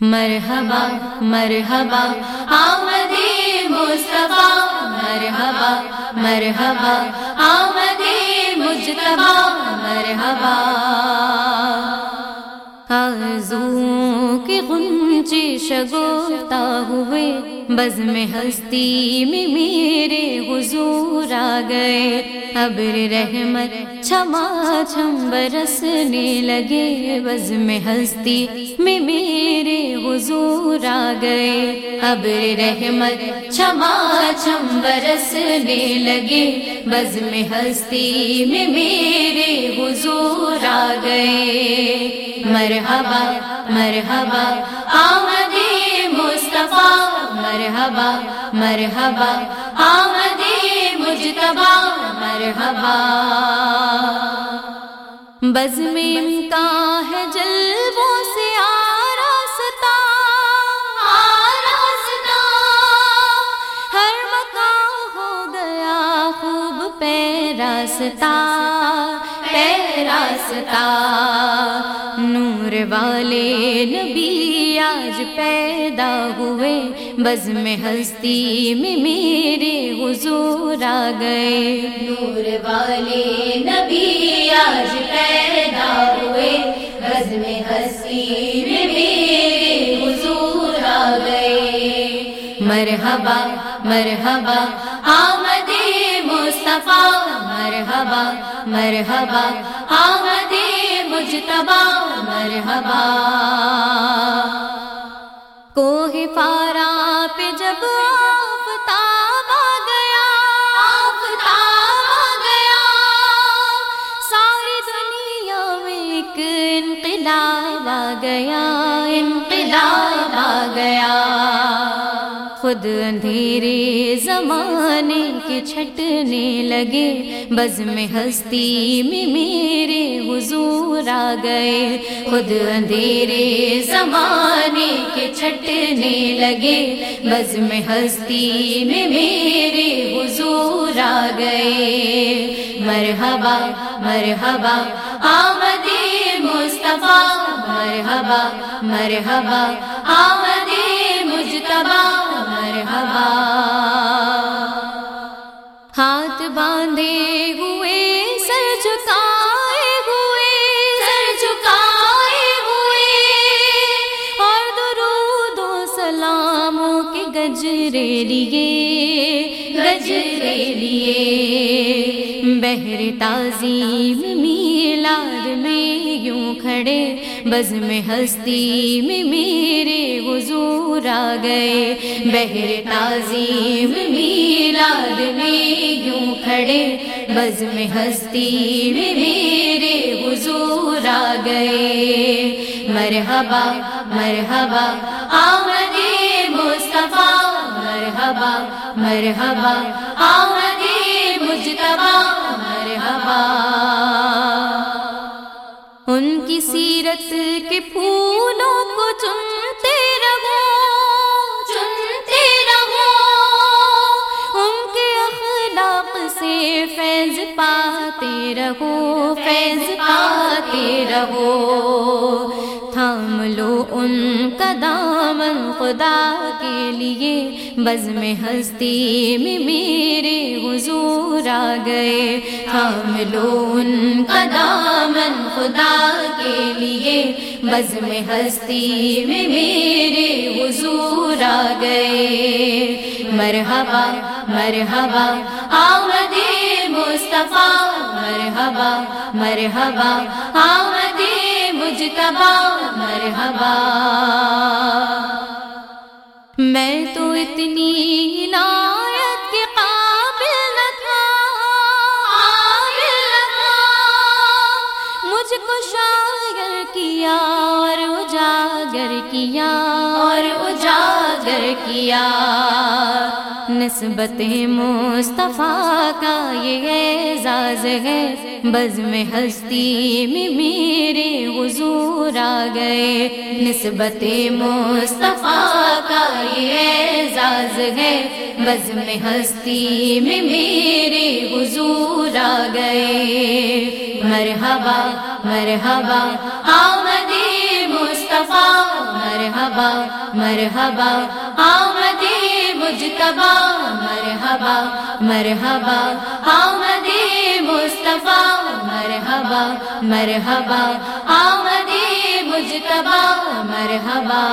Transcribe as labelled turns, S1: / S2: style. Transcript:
S1: مرحبا مرحبا، آمد مصطفیٰ، مرحبا مرحبا، آمد مجتبا مرحبا۔ آزوں کے غنچے شگوتا ہوئے بز میں ہستی میں میرے حضور آ گئے۔ ابر رحمت چھما چھم برسنے لگے بز میں ہستی میں میرے حضور آ گئے۔ ابر رحمت چھما چھم برسنے لگے۔ بز میں ہستی میں میرے حضور آ گئے۔ مرحبا مرحبا، آمد مصطفیٰ۔ مرحبا مرحبا، آمد مجتبا مرحبا۔ بز میں امکان ہے جلووں پیراستہ پیراستہ نور والے نبی آج پیدا ہوئے۔ بز میں ہستی میں میرے حضور آ گئے۔ نور والے نبی آج پیدا ہوئے۔ بز میں ہستی میں میرے حضور آ گئے۔ مرحبا مرحبا، آمد مصطفیٰ مرحبا مرحبا آمد مجتبا مرحبا۔ کوہ پارا پہ جب خود اندھیرے زمانے کے چھٹنے لگے۔ بز میں ہستی میں میرے حضور آ گئے۔ خود اندھیرے زمانے کے چھٹنے لگے۔ بز میں ہستی میں میرے حضور آ گئے۔ مرحبا مرحبا، آمد مصطفیٰ، مرحبا مرحبا، آمد گجرے لیے گجرے لیے۔ بہر تعظیم میلاد میں یوں کھڑے بز میں ہستی میں میرے حضور آ گئے۔ بہر تعظیم میلاد میں یوں کھڑے بز میں ہستی میں میرے حضور آ گئے۔ مرحبا مرحبا، آمد مصطفیٰ۔ مرحبا مرحبا آمد مجتبا مرحبا۔ ان کی سیرت کے پھولوں کو چنتے رہو چنتے رہو۔ ان کے اخلاق سے فیض پاتے رہو، فیض پاتے رہو۔ تھام لو ان کا دامن خدا کے لیے۔ بز میں ہستی میں میرے حضور آ گئے۔ تھام لو ان کا دامن خدا کے لیے۔ بز میں ہستی میں میرے حضور آ گئے۔ مرحبا مرحبا، آمد مصطفیٰ۔ مرحبا مرحبا، آمد مجتبا مرحبا۔ میں تو اتنی عنایت کے قابل نہ تھا قابل تھا مجھ کو شاگر کیا اور اجاگر کیا۔ اور اجاگر کیا۔ نسبت مصطفیٰ کا یہ اعزاز ہے۔ بز میں ہستی میں میرے حضور آ گئے۔ نسبت مصطفیٰ کا یہ اعزاز ہے۔ بز میں ہستی میں میرے حضور آ گئے۔ مرحبا مرحبا آمد مصطفیٰ، مرحبا مرحبا مرحبا آمد مجتبا مرحبا مرحبا آمد مصطفیٰ مرحبا مرحبا آمد مجتبا مرحبا۔